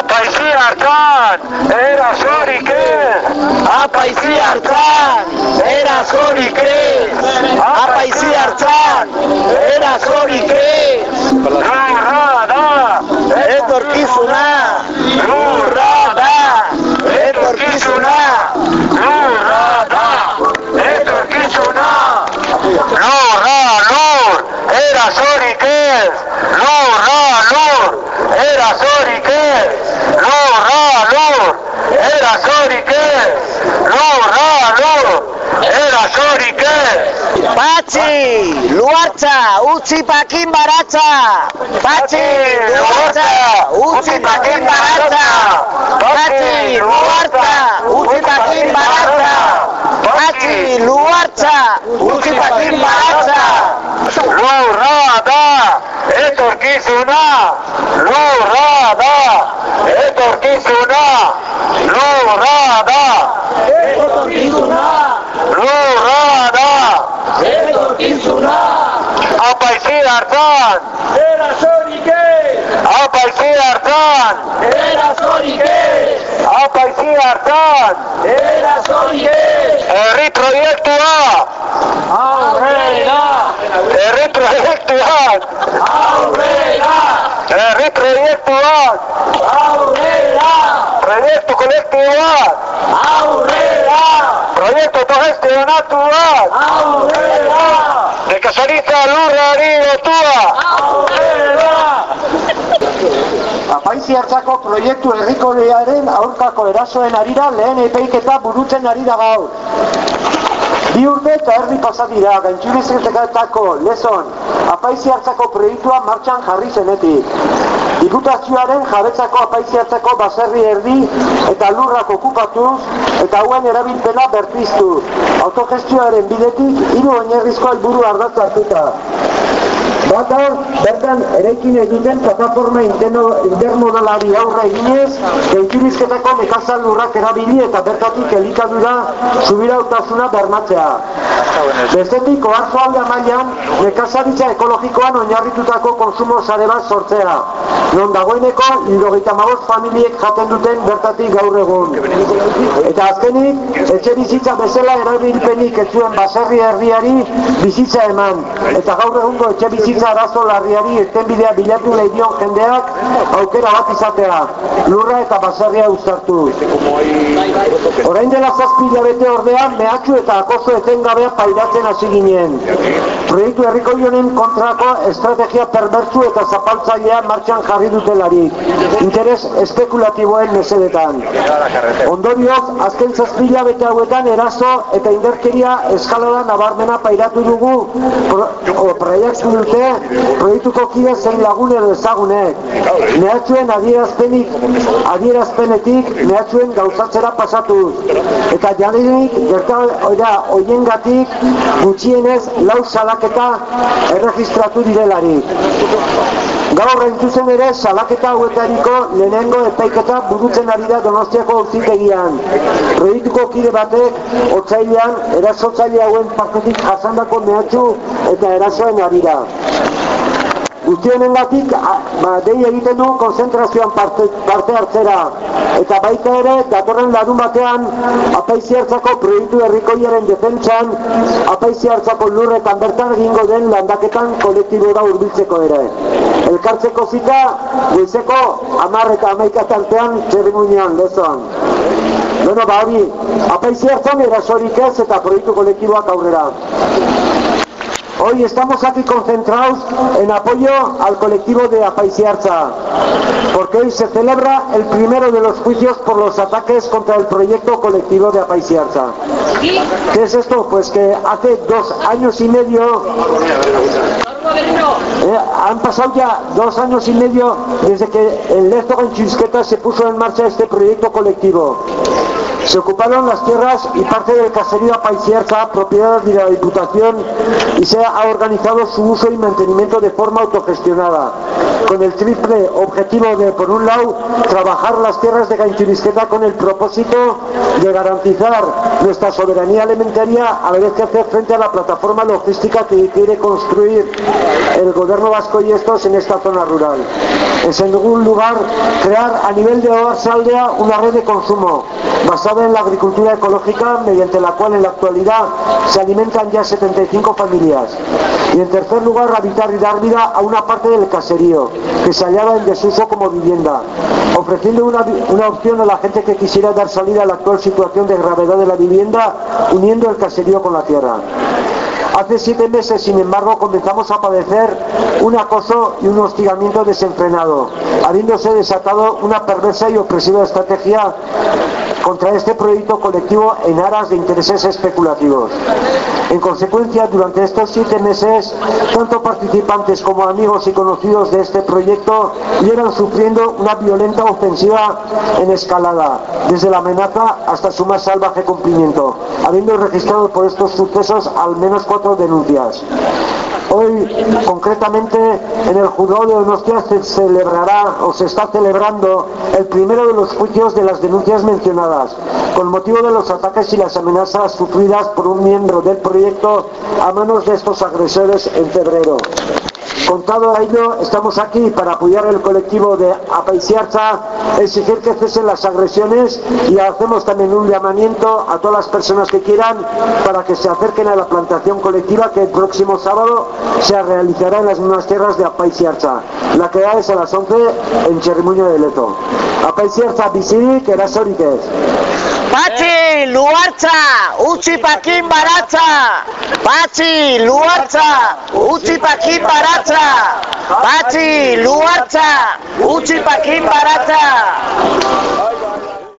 Apaizi hartan, erasorik ez! Apaizi hartzan, erasorik ez! Apaizi hartzan, erasorik ez! Lurra da! Etorkizuna, lurra da! Etorkizuna, Lurra da! Etorkizuna! Lurra, lur! Erasorik ez! Lurra, lur! Erasorik ez! Lurra, lur! Ez! Lurra, lur! Erasorik ez! Patxi, luartza, utzi pakin baratza! Patxi, luartza, utzi pakin baratza! Patxi, luartza, utzi pakin baratza! Patxi, luartza, utzi pakin baratza! burrada, esto es una burrada, esto es una burrada, esto es una burrada, esto es una Apaisir hartan, era sonike, apaisir hartan, era sonike, apaisir hartan, era sonike, herri proiektua, aurrera, Herri proiektuak! Herri proiektuak! Proiektu kolektiboak! Proiektu autogestionatuak! Nekazaritza lurrari lotua! Apaizi hartzako proiektu herrikolearen aurkako erasoen arira lehen epeiketa burutzen ari da gaur. Bi urte eta erdi pasadira, gaintxurizketekatako lezon, apaizi hartzako proiektua martxan jarri zenetik. Diputazioaren jabetzako apaizi hartzako baserri erdi eta lurrak okupatuz eta hauen erabilpena berpiztu. Autogestioaren bidetik hiru oinarrizko helburu ardatz hartuta. Bata, bertan eraikin egiten plataforma intermodalari aurre eginez, gaiturizketako nekazal lurrak erabili eta bertatik elikadura subirautasuna bermatzea. Bestetik, oarzo alda mailan, nekazaritza ekologikoan oinarritutako konsumo sare bat sortzea. Non dagoeneko, hirogeita magoz familiek jaten duten bertatik gaur egun. Eta azkenik, etxe bizitza bezala erabilpenik ez zuen baserri herriari bizitza eman. Eta gaur egungo etxe bizitza arazo larriari irtenbidea bilatu nahi dion jendeak aukera bat izatea. Lurra eta baserria uztartu. Orain dela zazpi hilabete ordean, mehatxu eta akoso etengabea pairatzen hasi ginen. Proiektu herriko honen kontrako estrategia perbertsu eta zapaltzailea martxan jarri dutelarik. Interes espekulatiboen mesedetan. Ondorioz, azken zazpi hilabete hauetan eraso eta inderkeria eskalada nabarmena pairatu dugu pro, o, proiektu dute proiektuko kide zein lagun edo ezagunek. Mehatxuen adierazpenik, adierazpenetik mehatxuen gauzatzera pasatuz. Eta jadinik gertaera hoiengatik gutxienez lau salaketa erregistratu direlarik. Gaur entzuzen ere salaketa hauetariko lehenengo epaiketa burutzen ari da Donostiako auzitegian. Proiektuko kide batek otzailean erasotzaile hauen partetik jasandako mehatxu eta erasoen arira. Guzti honengatik ba, dei egiten du konzentrazioan parte, parte hartzera. Eta baita ere, datorren larun batean, apaizi hartzako proiektu herrikoiaren defentsan, apaizi hartzako lurretan bertan egingo den landaketan kolektibora hurbiltzeko ere. Elkartzeko zita, goizeko amar eta amaika tartean txerrimunean, lezoan. Bueno, ba hori, apaizi hartzan erasorik ez eta proiektu kolektiboak aurrera. Hoy estamos aquí concentrados en apoyo al colectivo de Apaisiarza, porque hoy se celebra el primero de los juicios por los ataques contra el proyecto colectivo de Apaisiarza. ¿Qué es esto? Pues que hace dos años y medio eh, han pasado ya dos años y medio desde que en Lezo con Chisqueta se puso en marcha este proyecto colectivo. Se ocuparon las tierras y parte del caserío Apaicierza, propiedad de la Diputación, y se ha organizado su uso y mantenimiento de forma autogestionada, con el triple objetivo de, por un lado, trabajar las tierras de Gainchurisqueta con el propósito de garantizar nuestra soberanía alimentaria a la vez que hacer frente a la plataforma logística que quiere construir el gobierno vasco y estos en esta zona rural. En segundo lugar, crear a nivel de Oarsaldea una red de consumo basada en la agricultura ecológica mediante la cual en la actualidad se alimentan ya 75 familias. Y en tercer lugar, habitar y dar vida a una parte del caserío que se hallaba en desuso como vivienda, ofreciendo una, una opción a la gente que quisiera dar salida a la actual situación de gravedad de la vivienda, uniendo el caserío con la tierra. Hace siete meses, sin embargo, comenzamos a padecer un acoso y un hostigamiento desenfrenado, habiéndose desatado una perversa y opresiva estrategia contra este proyecto colectivo en aras de intereses especulativos. En consecuencia, durante estos siete meses, tanto participantes como amigos y conocidos de este proyecto vieron sufriendo una violenta ofensiva en escalada, desde la amenaza hasta su más salvaje cumplimiento, habiendo registrado por estos sucesos al menos cuatro denuncias. Hoy, concretamente, en el juzgado de Donostia se celebrará o se está celebrando el primero de los juicios de las denuncias mencionadas, con motivo de los ataques y las amenazas sufridas por un miembro del proyecto a manos de estos agresores en febrero. Contado a ello, estamos aquí para apoyar el colectivo de Apaisiarza, exigir que cesen las agresiones y hacemos también un llamamiento a todas las personas que quieran para que se acerquen a la plantación colectiva que el próximo sábado se realizará en las mismas tierras de Apaisiarza. La que es a las 11 en Cherrimuño de Leto. Apaisiarza bizirik erasorik ez. Patxi, luartza, utzi pakin baratza. Patxi, luartza, utzi pakin baratza. Patxi, luartza, utzi pakin baratza.